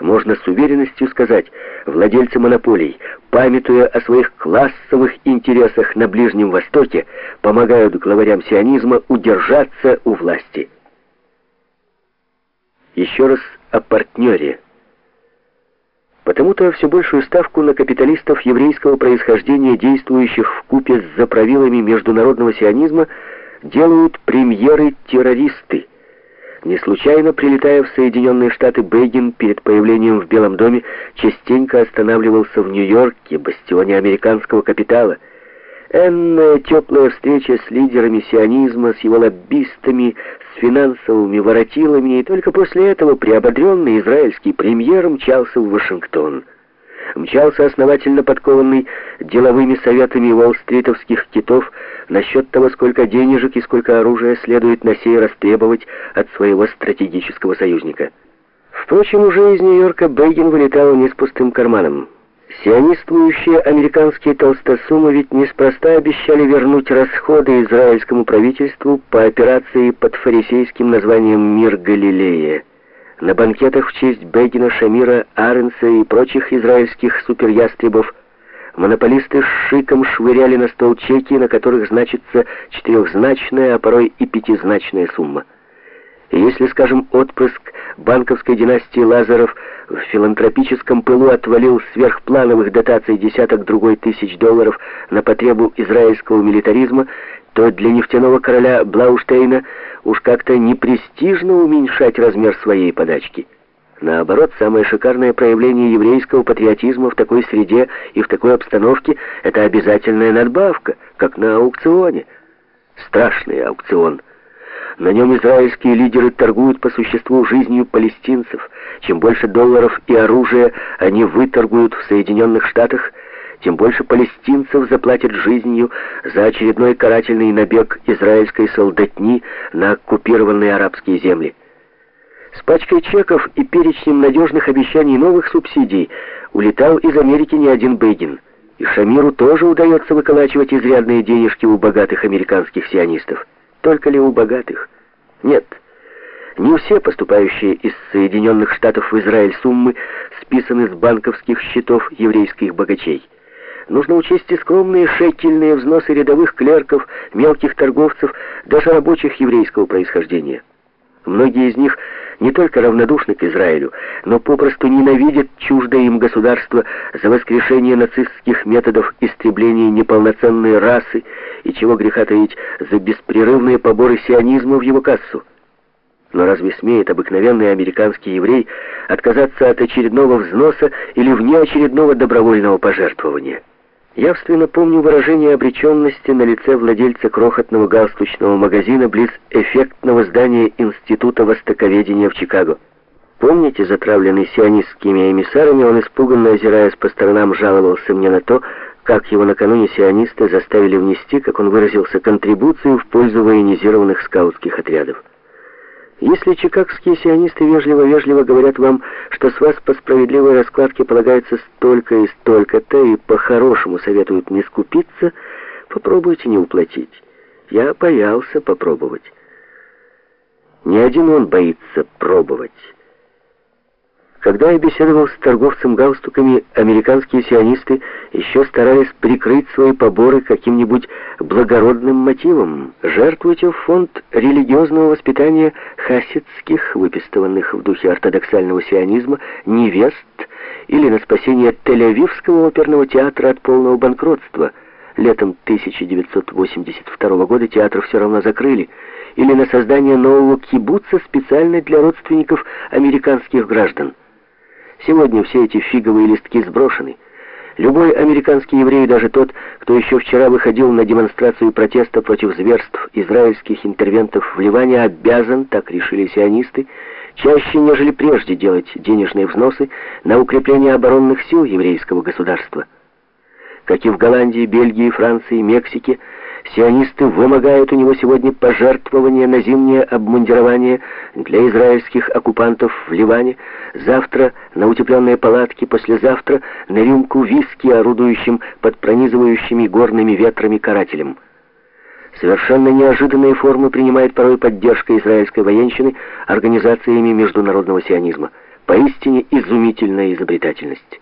можно с уверенностью сказать, владельцы монополий, памятуя о своих классовых интересах на Ближнем Востоке, помогают главарям сионизма удержаться у власти. Еще раз о партнере. Потому-то все большую ставку на капиталистов еврейского происхождения, действующих в купе с заправилами международного сионизма, делают премьеры-террористы. Не случайно, прилетая в Соединенные Штаты, Бейгин перед появлением в Белом доме частенько останавливался в Нью-Йорке, бастионе американского капитала – Энная теплая встреча с лидерами сионизма, с его лоббистами, с финансовыми воротилами, и только после этого приободренный израильский премьер мчался в Вашингтон. Мчался основательно подкованный деловыми советами уолл-стритовских китов насчет того, сколько денежек и сколько оружия следует на сей раз требовать от своего стратегического союзника. Впрочем, уже из Нью-Йорка Бейгин вылетал не с пустым карманом. Сиониствующие американские толстосумы ведь неспроста обещали вернуть расходы израильскому правительству по операции под фарисейским названием «Мир Галилея». На банкетах в честь Бегина, Шамира, Аренса и прочих израильских суперястребов монополисты с шиком швыряли на стол чеки, на которых значится четырехзначная, а порой и пятизначная сумма. И если, скажем, отпрыск банковской династии Лазаров в филантропическом пылу отвалил сверхплановых дотаций десяток другой тысяч долларов на потребу израильского милитаризма, то для нефтяного короля Блауштейна уж как-то непрестижно уменьшать размер своей подачки. Наоборот, самое шикарное проявление еврейского патриотизма в такой среде и в такой обстановке – это обязательная надбавка, как на аукционе. Страшный аукцион – на нем израильские лидеры торгуют по существу жизнью палестинцев. Чем больше долларов и оружия они выторгуют в Соединенных Штатах, тем больше палестинцев заплатят жизнью за очередной карательный набег израильской солдатни на оккупированные арабские земли. С пачкой чеков и перечнем надежных обещаний новых субсидий улетал из Америки не один Бейгин. И Шамиру тоже удается выколачивать изрядные денежки у богатых американских сионистов. Только ли у богатых? Нет. Не все поступающие из Соединенных Штатов в Израиль суммы списаны с банковских счетов еврейских богачей. Нужно учесть и скромные шекельные взносы рядовых клерков, мелких торговцев, даже рабочих еврейского происхождения. Многие из них не только равнодушны к Израилю, но попросту ненавидят чуждое им государство за воскрешение нацистских методов истребления неполноценной расы и, чего греха таить, за беспрерывные поборы сионизма в его кассу. Но разве смеет обыкновенный американский еврей отказаться от очередного взноса или внеочередного добровольного пожертвования? Явственно помню выражение обреченности на лице владельца крохотного галстучного магазина близ эффектного здания Института Востоковедения в Чикаго. Помните, затравленный сионистскими эмиссарами, он, испуганно озираясь по сторонам, жаловался мне на то, как его накануне сионисты заставили внести, как он выразился, контрибуцию в пользу военизированных скаутских отрядов. Если чикагские сионисты вежливо-вежливо говорят вам, что с вас по справедливой раскладке полагается столько и столько-то, и по-хорошему советуют не скупиться, попробуйте не уплатить. Я боялся попробовать. Ни один он боится пробовать. Когда я беседовал с торговцем галстуками, американские сионисты еще старались прикрыть свои поборы каким-нибудь благородным мотивом. Жертвуйте в фонд религиозного воспитания хасидских, выпистыванных в духе ортодоксального сионизма, невест, или на спасение Тель-Авивского оперного театра от полного банкротства. Летом 1982 года театр все равно закрыли. Или на создание нового кибуца специально для родственников американских граждан. Сегодня все эти фиговые листки сброшены. Любой американский еврей, даже тот, кто еще вчера выходил на демонстрацию протеста против зверств израильских интервентов в Ливане, обязан, так решили сионисты, чаще, нежели прежде, делать денежные взносы на укрепление оборонных сил еврейского государства. Как и в Голландии, Бельгии, Франции, Мексике, Сионисты вымогают у него сегодня пожертвования на зимнее обмундирование для израильских оккупантов в Ливане, завтра на утепленные палатки, послезавтра на рюмку виски, орудующим под пронизывающими горными ветрами карателем. Совершенно неожиданные формы принимает порой поддержка израильской военщины организациями международного сионизма. Поистине изумительная изобретательность.